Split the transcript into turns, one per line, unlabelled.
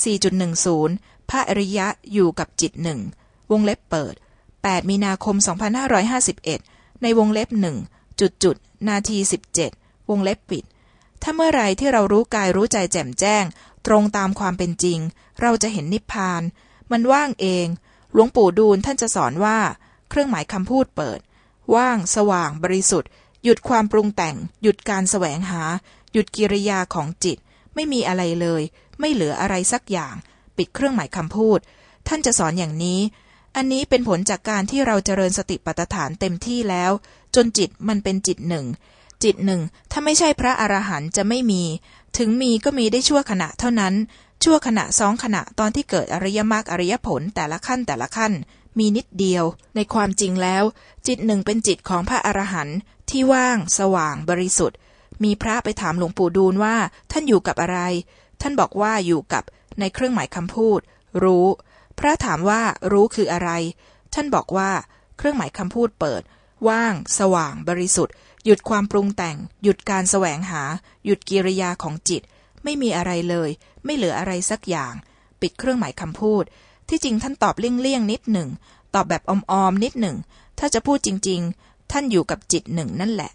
4.10 พระอริยะอยู่กับจิตหนึ่ง วงเล็บเปิด 8 มีนาคม 2551 ในวงเล็บหนึ่งจุดจุดนาที 17 วงเล็บปิด ถ้าเมื่อไรที่เรารู้กายรู้ใจแจ่มแจ้ง ตรงตามความเป็นจริง เราจะเห็นนิพพาน มันว่างเอง หลวงปู่ดูลท่านจะสอนว่า เครื่องหมายคำพูดเปิด ว่าง สว่าง บริสุทธิ์ หยุดความปรุงแต่ง หยุดการแสวงหา หยุดกิริยาของจิต ไม่มีอะไรเลย ไม่เหลืออะไรสักอย่าง ปิดเครื่องหมายคำพูด ท่านจะสอนอย่างนี้ อันนี้เป็นผลจากการที่เราเจริญสติปัฏฐานเต็มที่แล้ว จนจิตมันเป็นจิตหนึ่ง จิตหนึ่ง ถ้าไม่ใช่พระอรหันต์จะไม่มี ถึงมีก็มีได้ชั่วขณะเท่านั้น ชั่วขณะสองขณะตอนที่เกิดอริยมรรคอริยผลแต่ละขั้นแต่ละขั้น มีนิดเดียว ในความจริงแล้ว จิตหนึ่งเป็นจิตของพระอรหันต์ที่ว่าง สว่าง บริสุทธิ์ มีพระไปถามหลวงปู่ดูลว่า ท่านอยู่กับอะไร ท่านบอกว่าอยู่กับในเครื่องหมายคำพูด รู้ พระถามว่ารู้คืออะไร ท่านบอกว่า เครื่องหมายคำพูดเปิด ว่าง สว่าง บริสุทธิ์ หยุดความปรุงแต่ง หยุดการแสวงหา หยุดกิริยาของจิต ไม่มีอะไรเลย ไม่เหลืออะไรสักอย่าง ปิดเครื่องหมายคำพูด ที่จริงท่านตอบเลี่ยงๆนิดหนึ่ง ตอบแบบอมๆนิดหนึ่ง ถ้าจะพูดจริง ๆ ท่านอยู่กับจิตหนึ่งนั่นแหละ